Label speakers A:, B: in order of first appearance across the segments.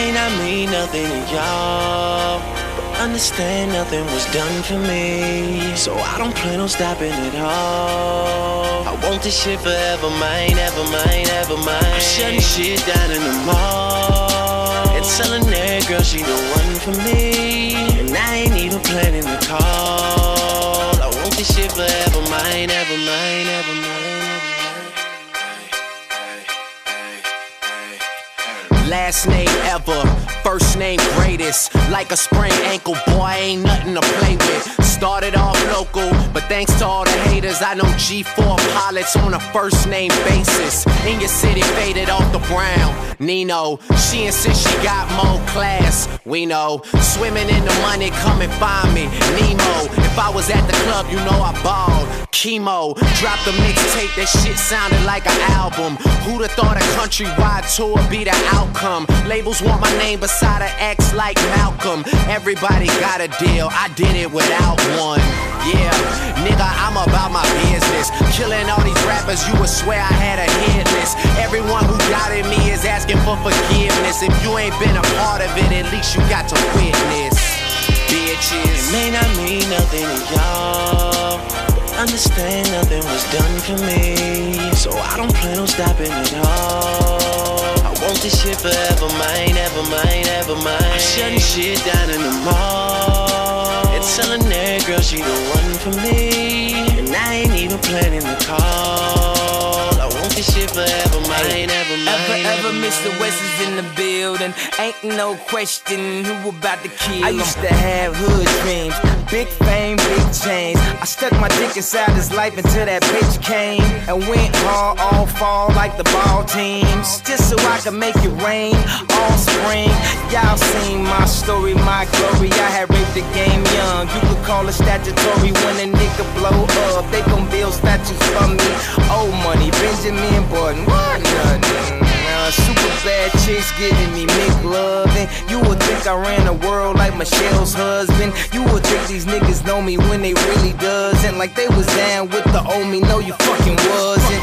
A: may not mean nothing to y'all. But understand nothing was done for me. So I don't plan on stopping at all. I want this shit forever, mine, ever mine, ever mine. I'm shutting shit down in the mall. And telling that girl she the one for me. And I ain't even planning to call. I want this shit forever, mine, ever mine, ever
B: Last name ever, first name greatest. Like a sprained ankle, boy, ain't nothing to play with. Started off local, but thanks to all the haters, I know G4 pilots on a first name basis. In your city, faded off the brown. Nino, she insists she got more class. We know, swimming in the money, come and find me. Nemo, I was at the club, you know I balled. Chemo, dropped a mixtape, that shit sounded like an album. Who'da thought a countrywide tour be the outcome? Labels want my name beside an X like Malcolm. Everybody got a deal, I did it without one. Yeah, nigga, I'm about my business. Killing all these rappers, you would swear I had a hit list. Everyone who doubted me is asking for forgiveness. If you ain't been a part of it, at least you got to witness. Bitches.
A: It may not mean nothing to y'all. Understand nothing was done for me. So I don't plan on stopping at all. I want this shit forever, mine, ever mine, ever mine. I'm shutting shit down in the mall. And telling that girl she the one for me. And I ain't even planning the call. I want this shit forever, mine, ever mine.
C: Ever, ever,
A: ever
C: Mr. West is in the building. Ain't no question who about to kill. I used to have hood dreams, big fame, big chains. I stuck my dick inside his life until that bitch came and went hard all fall like the ball teams, just so I could make it rain all spring. Y'all seen my story, my glory. I had raped the game young. You could call it statutory when a nigga blow up. They gon' build statues for me. Old money, Benjamin Button, what nothing. Super bad chicks giving me McLovin. You would think I ran the world like Michelle's husband. You would think these niggas know me when they really doesn't. Like they was down with the old me. No, you fucking wasn't.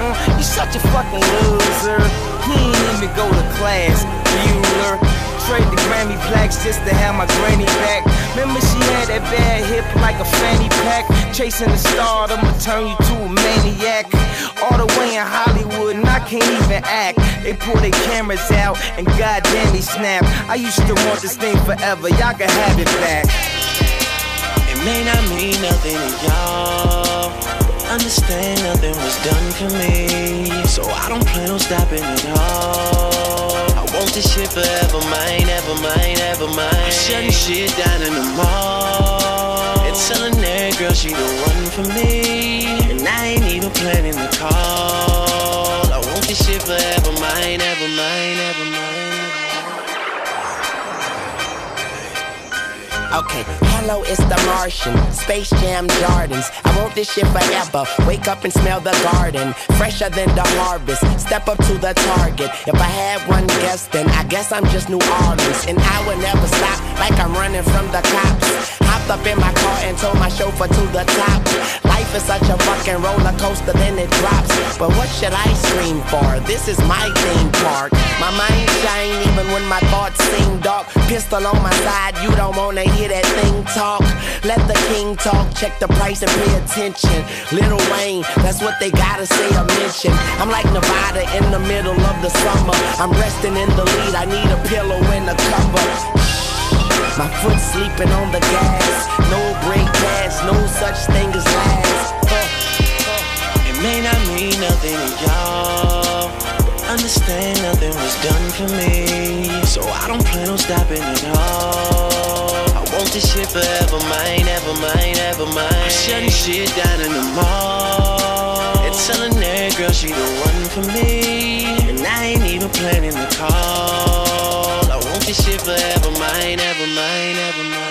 C: Uh, you such a fucking loser. He ain't even go to class, Bueller. Trade the Grammy plaques just to have my granny back. Remember she had that bad hip like a fanny pack. Chasing the star, I'ma turn you to a maniac. All the way in Hollywood, and I can't even act. They pull their cameras out, and goddamn they snap. I used to want this thing forever, y'all can have it back.
A: It may not mean nothing to y'all. Understand nothing was done for me. So I don't plan on stopping at all. Want this shit forever, mine, ever mine, ever mine. Shutting shit down in the mall. And telling that girl she the one for me. And I ain't even planning the call. I want this shit forever, mine, ever mine, ever mine.
D: Okay, hello, it's the Martian. Space Jam Jordans. I want this shit forever. Wake up and smell the garden. Fresher than the harvest. Step up to the target. If I had one guess, then I guess I'm just New Orleans. And I would never stop like I'm running from the cops. Hopped up in my car and told my chauffeur to the top. Life is such a fucking roller coaster, then it drops. But what should I scream for? This is my theme park. My mind shine even when my thoughts seem dark. Pistol on my side, you don't wanna hear that thing talk. Let the king talk, check the price and pay attention. Lil Wayne, that's what they gotta say or mention. I'm like Nevada in the middle of the summer. I'm resting in the lead, I need a pillow and a cover. My foot sleeping on the gas. No brake pads, no such thing as last.
A: It may not mean nothing to y'all. Understand nothing was done for me. So I don't plan on stopping at all. I want this shit forever, mine, ever mine, ever mine. I'm shutting shit down in the mall. And telling that girl she the one for me. And I ain't even planning the call. This shit forever, mine, ever mine, ever mine.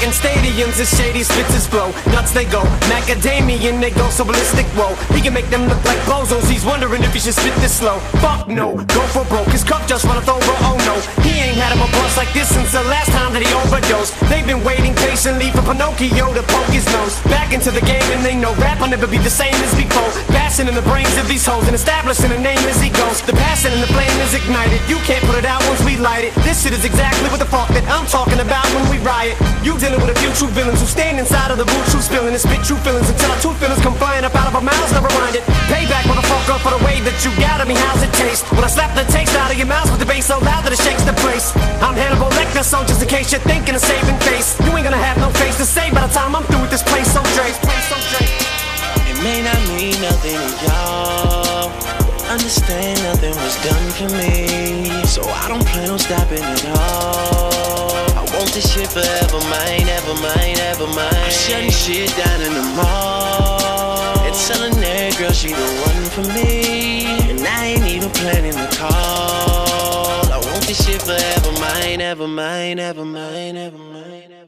E: Packing stadiums as shady spits his flow. Nuts they go, macadamian they go so ballistic. Whoa, he can make them look like bozos. He's wondering if he should spit this slow. Fuck no, go for broke. His cup just runneth over. Oh no, he ain't had him a bust like this since the last time that he overdosed. They've been waiting patiently for Pinocchio to poke his nose back into the game, and they know rap will never be the same as before. Passing in the brains of these hoes and establishing a name as he goes. The passion and the flame is ignited. You can't put it out once we light it. This shit is exactly what the fuck that I'm talking about when we riot. You dealing with a few true villains who stand inside of the booth, true spilling and spit true feelings until our two feelings come flying up out of our mouths. Never mind it. Payback, motherfucker, for the way that you got me. How's it taste? When I slap the taste out of your mouth with the bass so loud that it shakes the place. I'm Hannibal Lecter, so just in case you're thinking of saving face, you ain't gonna have no face to save by the time I'm through with this place. So Dre, so Dre.
A: It may not mean nothing to y'all. Understand nothing was done for me. So I don't plan on stopping at all. I want this shit forever, mine, ever mine, ever mine. I'm shutting shit down in the mall. And telling that girl she the one for me. And I ain't even planning the call. I want this shit forever, mine, ever mine, ever mine, ever mine, ever mine.